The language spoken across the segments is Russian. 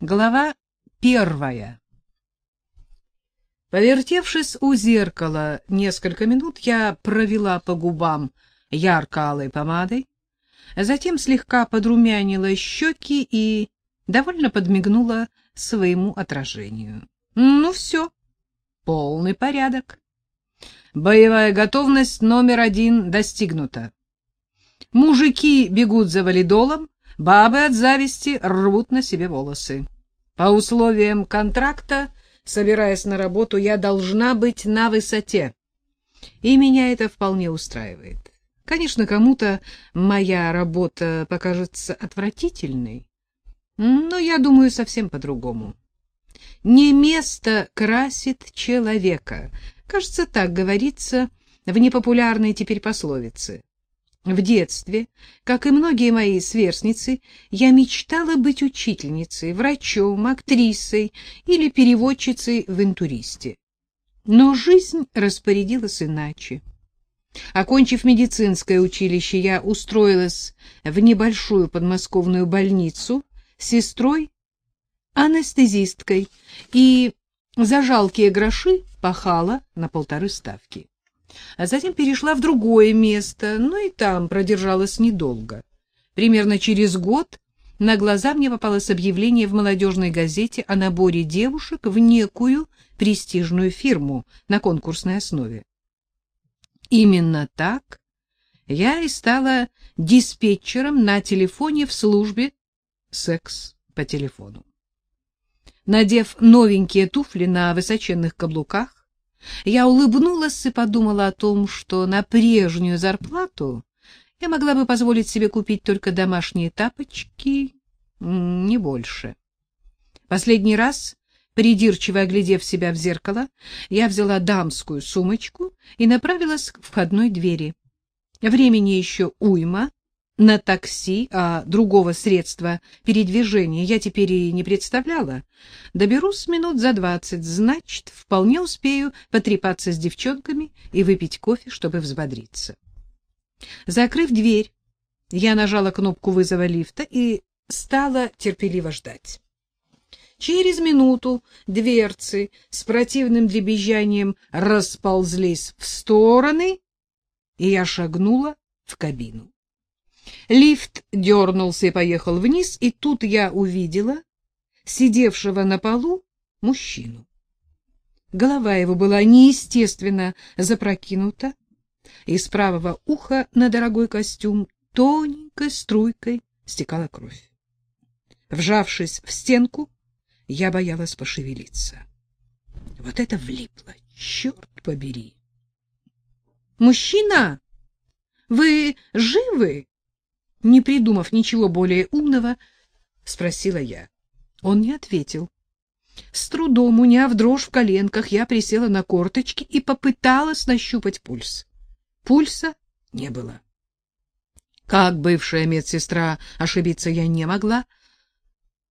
Глава первая. Повертевшись у зеркала несколько минут, я провела по губам ярко-алой помадой, затем слегка подрумянила щеки и довольно подмигнула своему отражению. Ну все, полный порядок. Боевая готовность номер один достигнута. Мужики бегут за валидолом, бабы от зависти рвут на себе волосы. По условиям контракта, собираясь на работу, я должна быть на высоте. И меня это вполне устраивает. Конечно, кому-то моя работа покажется отвратительной, но я думаю совсем по-другому. Не место красит человека. Кажется, так говорится в непопулярной теперь пословице. В детстве, как и многие мои сверстницы, я мечтала быть учительницей, врачом, актрисой или переводчицей в интуристе. Но жизнь распорядилась иначе. Окончив медицинское училище, я устроилась в небольшую подмосковную больницу сестрой анестезисткой и за жалкие гроши пахала на полторы ставки а затем перешла в другое место, но и там продержалась недолго. Примерно через год на глаза мне попалось объявление в молодежной газете о наборе девушек в некую престижную фирму на конкурсной основе. Именно так я и стала диспетчером на телефоне в службе секс по телефону. Надев новенькие туфли на высоченных каблуках, я улыбнулась и подумала о том, что на прежнюю зарплату я могла бы позволить себе купить только домашние тапочки, не больше. Последний раз, придирчиво оглядев себя в зеркало, я взяла дамскую сумочку и направилась к входной двери. Времени еще уйма, на такси, а другого средства передвижения я теперь и не представляла. Доберусь минут за двадцать, значит, вполне успею потрепаться с девчонками и выпить кофе, чтобы взбодриться. Закрыв дверь, я нажала кнопку вызова лифта и стала терпеливо ждать. Через минуту дверцы с противным дребезжанием расползлись в стороны, и я шагнула в кабину. Лифт дернулся и поехал вниз, и тут я увидела сидевшего на полу мужчину. Голова его была неестественно запрокинута, из правого уха на дорогой костюм тоненькой струйкой стекала кровь. Вжавшись в стенку, я боялась пошевелиться. Вот это влипло, черт побери! «Мужчина, вы живы?» Не придумав ничего более умного, спросила я. Он не ответил. С трудом, уняв дрожь в коленках, я присела на корточки и попыталась нащупать пульс. Пульса не было. Как бывшая медсестра ошибиться я не могла.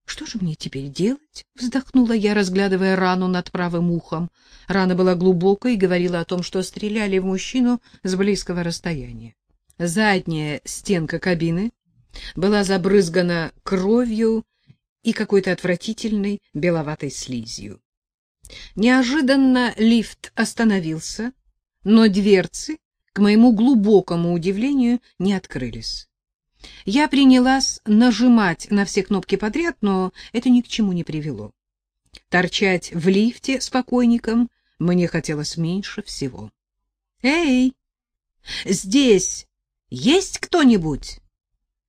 Что же мне теперь делать? вздохнула я, разглядывая рану над правым ухом. Рана была глубокой и говорила о том, что стреляли в мужчину с близкого расстояния. Задняя стенка кабины была забрызгана кровью и какой-то отвратительной беловатой слизью. Неожиданно лифт остановился, но дверцы, к моему глубокому удивлению, не открылись. Я принялась нажимать на все кнопки подряд, но это ни к чему не привело. Торчать в лифте с покойником мне хотелось меньше всего. «Эй, здесь есть кто-нибудь?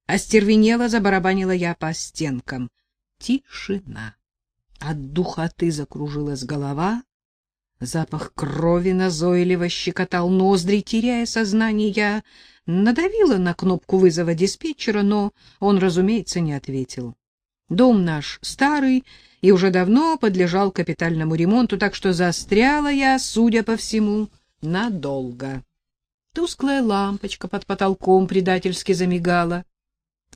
Остервенело забарабанила я по стенкам. Тишина. От духоты закружилась голова, запах крови назойливо щекотал ноздри, теряя сознание, я надавила на кнопку вызова диспетчера, но он, разумеется, не ответил. Дом наш старый и уже давно подлежал капитальному ремонту, так что застряла я, судя по всему, надолго. Тусклая лампочка под потолком предательски замигала.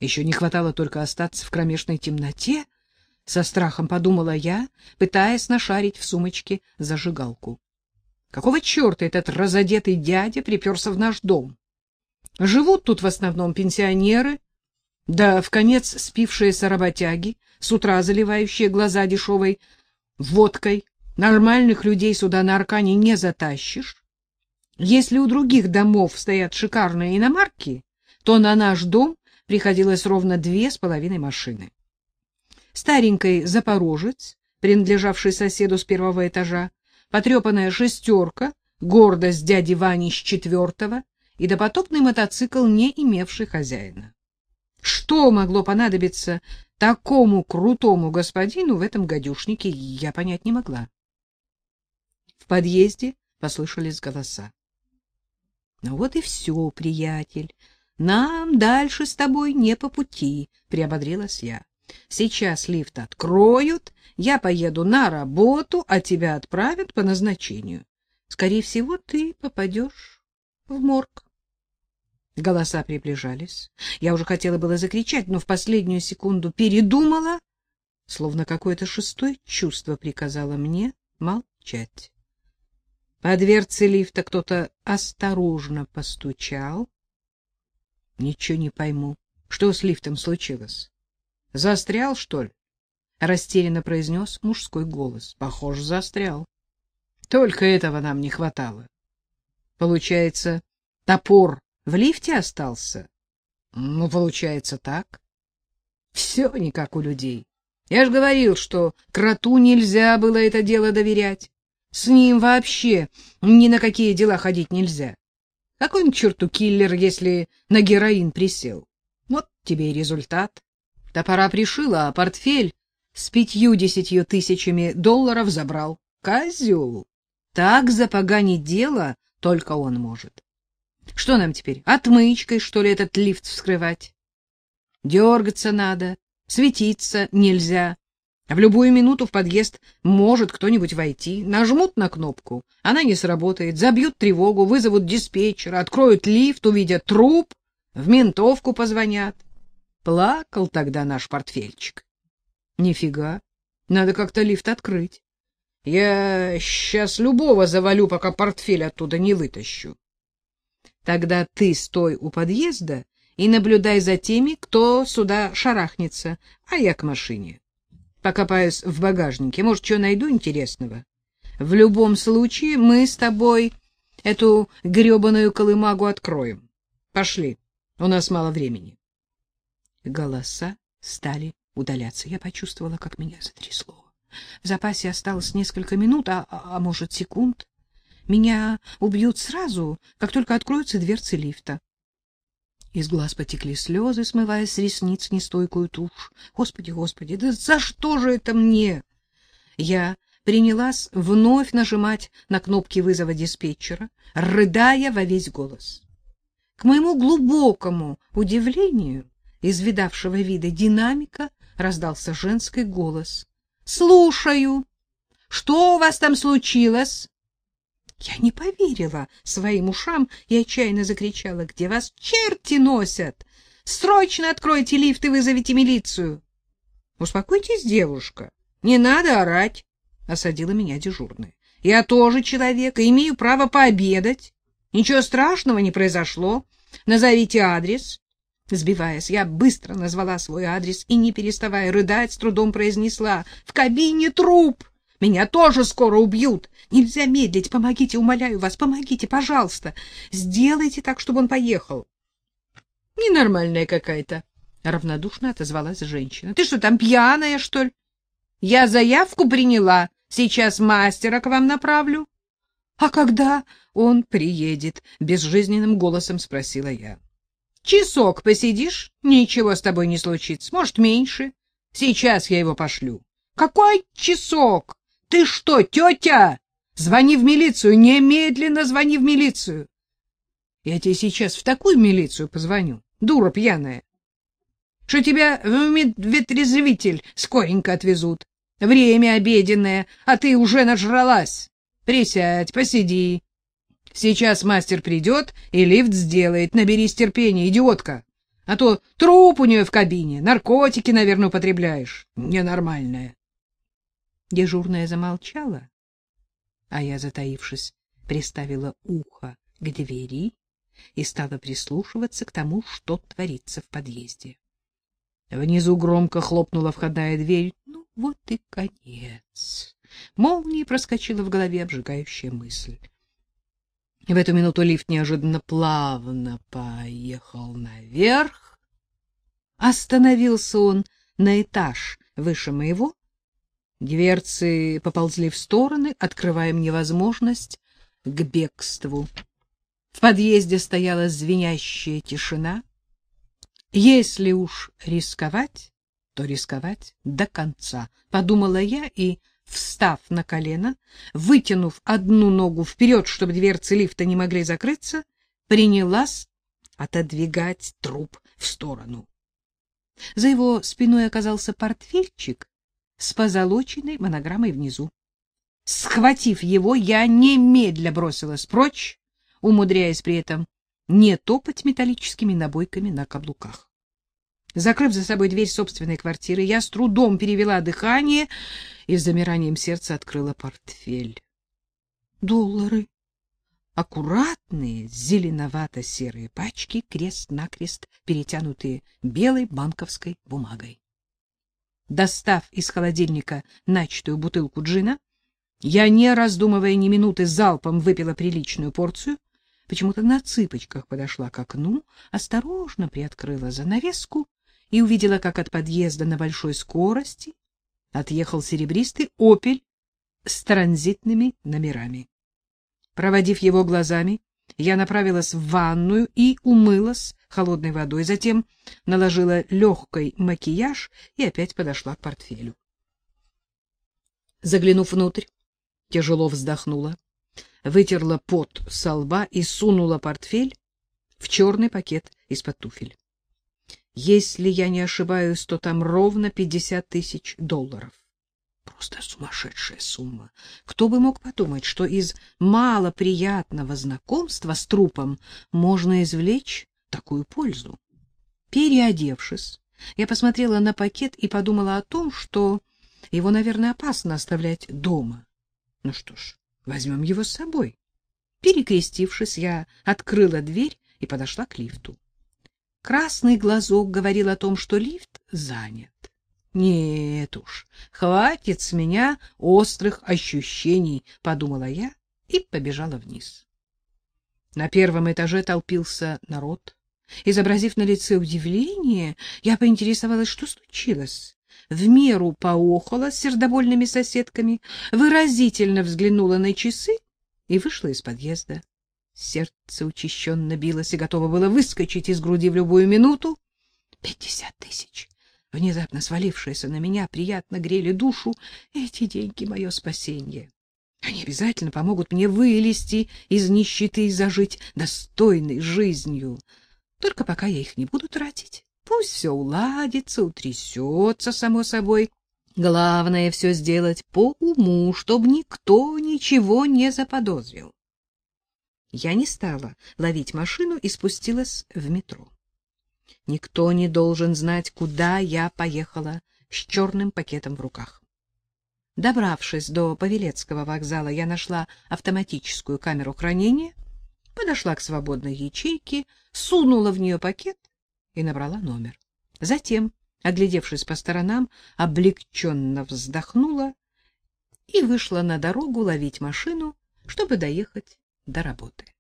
Еще не хватало только остаться в кромешной темноте, со страхом подумала я, пытаясь нашарить в сумочке зажигалку. Какого черта этот разодетый дядя приперся в наш дом? Живут тут в основном пенсионеры, да в конец спившиеся работяги с утра заливающие глаза дешевой водкой. Нормальных людей сюда на Аркане не затащишь. Если у других домов стоят шикарные иномарки, то на наш дом приходилось ровно две с половиной машины. Старенький «Запорожец», принадлежавший соседу с первого этажа, потрепанная «шестерка», гордость дяди Вани с четвертого и допотопный мотоцикл, не имевший хозяина. Что могло понадобиться такому крутому господину в этом гадюшнике, я понять не могла. В подъезде послышались голоса. — вот и все, приятель, нам дальше с тобой не по пути, — приободрилась я. — Сейчас лифт откроют, я поеду на работу, а тебя отправят по назначению. Скорее всего, ты попадешь в морг. Голоса приближались. Я уже хотела было закричать, но в последнюю секунду передумала, словно какое-то шестое чувство приказало мне молчать. По дверце лифта кто-то осторожно постучал. Ничего не пойму. Что с лифтом случилось? Застрял, что ли? Растерянно произнес мужской голос. Похоже, застрял. Только этого нам не хватало. Получается, топор в лифте остался? Ну, получается так. Все не как у людей. Я же говорил, что кроту нельзя было это дело доверять. С ним вообще ни на какие дела ходить нельзя. Какой он черту киллер, если на героин присел? Вот тебе и результат. Топора пришила, а портфель с пятью-десятью тысячами долларов забрал. Козел! Так запоганить дело только он может. Что нам теперь, отмычкой, что ли, этот лифт вскрывать? Дергаться надо, светиться нельзя. В любую минуту в подъезд может кто-нибудь войти. Нажмут на кнопку, она не сработает, забьют тревогу, вызовут диспетчера, откроют лифт, увидят труп, в ментовку позвонят. Плакал тогда наш портфельчик. Нифига, надо как-то лифт открыть. Я сейчас любого завалю, пока портфель оттуда не вытащу. Тогда ты стой у подъезда и наблюдай за теми, кто сюда шарахнется, а я к машине. Покопаюсь в багажнике, может, что найду интересного. В любом случае мы с тобой эту гребаную колымагу откроем. Пошли, у нас мало времени. Голоса стали удаляться. Я почувствовала, как меня затрясло. В запасе осталось несколько минут, а, а может, секунд. Меня убьют сразу, как только откроются дверцы лифта. Из глаз потекли слезы, смывая с ресниц нестойкую тушь. Господи, господи, да за что же это мне? Я принялась вновь нажимать на кнопки вызова диспетчера, рыдая во весь голос. К моему глубокому удивлению, из видавшего вида динамика раздался женский голос. — Слушаю. Что у вас там случилось? Я не поверила своим ушам и отчаянно закричала: "Где вас черти носят? Срочно откройте лифт и вызовите милицию!" "Успокойтесь, девушка. Не надо орать", осадила меня дежурная. "Я тоже человек и имею право пообедать. Ничего страшного не произошло. Назовите адрес". Сбиваясь, я быстро назвала свой адрес и, не переставая рыдать, с трудом произнесла «В кабине труп!» Меня тоже скоро убьют. Нельзя медлить. Помогите, умоляю вас, помогите, пожалуйста. Сделайте так, чтобы он поехал. Ненормальная какая-то, равнодушно отозвалась женщина. Ты что, там пьяная, что ли? Я заявку приняла. Сейчас мастера к вам направлю. А когда он приедет? безжизненным голосом спросила я. Часок посидишь, ничего с тобой не случится, может, меньше. Сейчас я его пошлю. Какой часок? Ты что, тетя? Звони в милицию, немедленно звони в милицию. Я тебе сейчас в такую милицию позвоню, дура пьяная. Что тебя в медведрезвитель скоренько отвезут. Время обеденное, а ты уже нажралась. Присядь, посиди. Сейчас мастер придет и лифт сделает. Наберись терпения, идиотка. А то труп у нее в кабине, наркотики, наверное, употребляешь. Ненормальная. Дежурная замолчала, а я, затаившись, приставила ухо к двери и стала прислушиваться к тому, что творится в подъезде. Внизу громко хлопнула входная дверь. Ну, вот и конец. Молнией проскочила в голове обжигающая мысль. В эту минуту лифт неожиданно плавно поехал наверх. Остановился он на этаж выше моего. Дверцы поползли в стороны, открывая мне возможность к бегству. В подъезде стояла звенящая тишина. Если уж рисковать, то рисковать до конца, подумала я и, встав на колено, вытянув одну ногу вперед, чтобы дверцы лифта не могли закрыться, принялась отодвигать труп в сторону. За его спиной оказался портфельчик с позолоченной монограммой внизу. Схватив его, я немедля бросилась прочь, умудряясь при этом не топать металлическими набойками на каблуках. Закрыв за собой дверь собственной квартиры, я с трудом перевела дыхание и с замиранием сердца открыла портфель. Доллары. Аккуратные зеленовато-серые пачки, крест-накрест, перетянутые белой банковской бумагой. Достав из холодильника начатую бутылку джина, я, не раздумывая ни минуты, залпом выпила приличную порцию, почему-то на цыпочках подошла к окну, осторожно приоткрыла занавеску и увидела, как от подъезда на большой скорости отъехал серебристый «Опель» с транзитными номерами. Проводив его глазами, я направилась в ванную и умылась холодной водой, затем наложила легкий макияж и опять подошла к портфелю. Заглянув внутрь, тяжело вздохнула, вытерла пот со лба и сунула портфель в черный пакет из-под туфель. Если я не ошибаюсь, то там ровно пятьдесят тысяч долларов. Просто сумасшедшая сумма. Кто бы мог подумать, что из малоприятного знакомства с трупом можно извлечь такую пользу? Переодевшись, я посмотрела на пакет и подумала о том, что его, наверное, опасно оставлять дома. Ну что ж, возьмем его с собой. Перекрестившись, я открыла дверь и подошла к лифту. Красный глазок говорил о том, что лифт занят. Нет уж, хватит с меня острых ощущений, подумала я и побежала вниз. На первом этаже толпился народ. Изобразив на лице удивление, я поинтересовалась, что случилось. В меру поохала с сердобольными соседками, выразительно взглянула на часы и вышла из подъезда. Сердце учащенно билось и готово было выскочить из груди в любую минуту. Пятьдесят тысяч, внезапно свалившиеся на меня, приятно грели душу. Эти деньги — мое спасение. Они обязательно помогут мне вылезти из нищеты и зажить достойной жизнью. Только пока я их не буду тратить, пусть все уладится, утрясется само собой. Главное — все сделать по уму, чтобы никто ничего не заподозрил. Я не стала ловить машину и спустилась в метро. Никто не должен знать, куда я поехала с черным пакетом в руках. Добравшись до Павелецкого вокзала, я нашла автоматическую камеру хранения, подошла к свободной ячейке, сунула в нее пакет и набрала номер. Затем, оглядевшись по сторонам, облегченно вздохнула и вышла на дорогу ловить машину, чтобы доехать до работы.